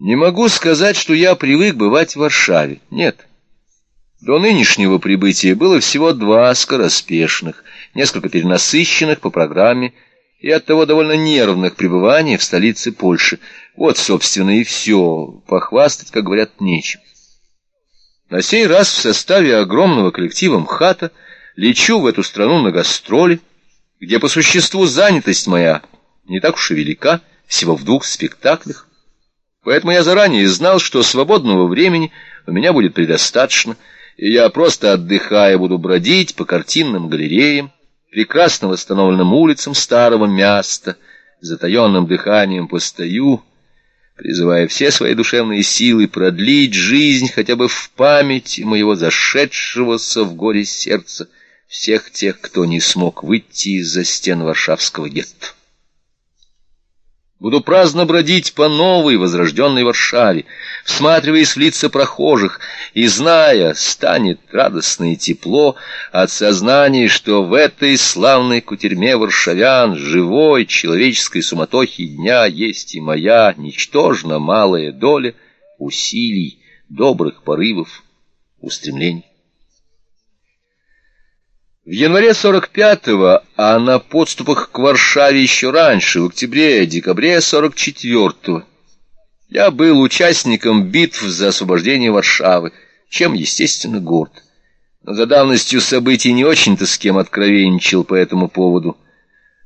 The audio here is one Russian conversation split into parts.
Не могу сказать, что я привык бывать в Варшаве. Нет. До нынешнего прибытия было всего два скороспешных, несколько перенасыщенных по программе и оттого довольно нервных пребываний в столице Польши. Вот, собственно, и все. Похвастать, как говорят, нечем. На сей раз в составе огромного коллектива МХАТа лечу в эту страну на гастроли, где по существу занятость моя не так уж и велика, всего в двух спектаклях. Поэтому я заранее знал, что свободного времени у меня будет предостаточно, и я просто отдыхая буду бродить по картинным галереям, прекрасно восстановленным улицам старого места, затаенным дыханием постою, призывая все свои душевные силы продлить жизнь хотя бы в памяти моего зашедшегося в горе сердца всех тех, кто не смог выйти из-за стен Варшавского гетто. Буду праздно бродить по новой возрожденной Варшаве, всматриваясь в лица прохожих, и, зная, станет радостно и тепло от сознания, что в этой славной кутерьме варшавян живой человеческой суматохи дня есть и моя ничтожно малая доля усилий, добрых порывов, устремлений. В январе 45-го, а на подступах к Варшаве еще раньше, в октябре-декабре 44-го, я был участником битв за освобождение Варшавы, чем, естественно, горд. Но за давностью событий не очень-то с кем откровенничал по этому поводу.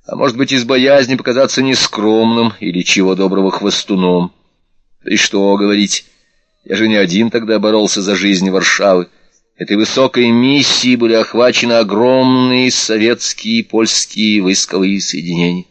А может быть, из боязни показаться нескромным или чего доброго хвостуном. Да и что говорить, я же не один тогда боролся за жизнь Варшавы. Этой высокой миссией были охвачены огромные советские и польские войсковые соединения.